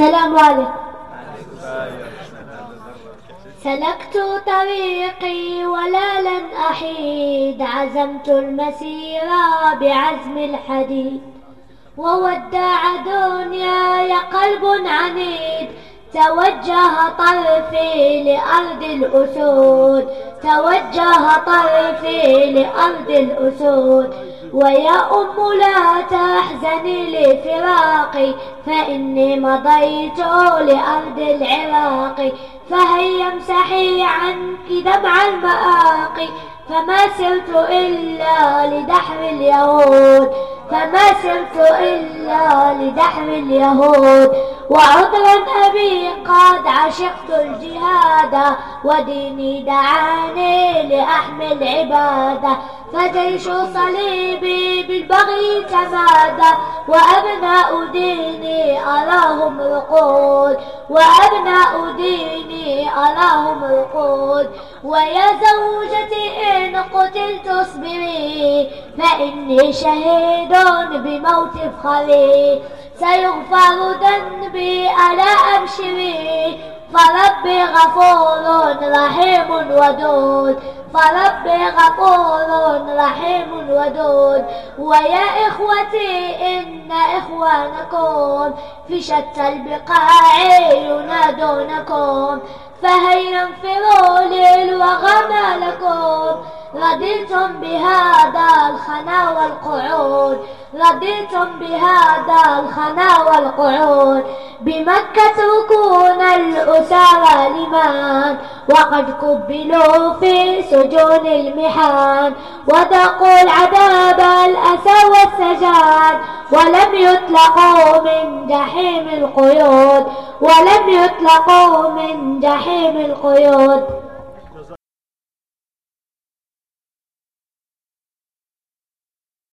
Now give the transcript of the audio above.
السلام عليكم. سلكت طريقي ولا لن أحيد. عزمت المسير بعزم الحديد. وودع دنياي قلب عنيد. توجه طرفي لأرض الأسود. توجه طرفي لأرض الأسود. ويا أم لا تحزني لفراقي فإني مضيت لأرض العراق. فهيا امسحي عنك دمع المآقي فما سرت إلا لدحر اليهود. فما سرت إلا لدحر اليهود. وعذرا أبي قد عشقت الجهاد وديني دعاني لأحمل عبادة فجيش صليبي بالبغي تمادى وأبناء ديني أراهم رقود. وأبناء ديني أراهم رقود. ويا زوجتي إن قتلت اصبري فإني شهيد بموت فخري. سيغفر ذنبي ألا أبشري فربي غفور رحيم ودود. فربي غفور رحيم ودود. ويا إخوتي إن إخوانكم في شتى البقاع ينادونكم. فهيا انفروا للوغى لكم؟ رضيتم بهذا الخنا والقعود. رضيتم بهذا الخنا والقعود. بمكة تركون الأسارى لمن وقد كبلوا في سجون المحان. وذاقوا العذاب الأسى والسجان ولم يطلقوا من جحيم القيود. ولم يطلقوا من جحيم القيود.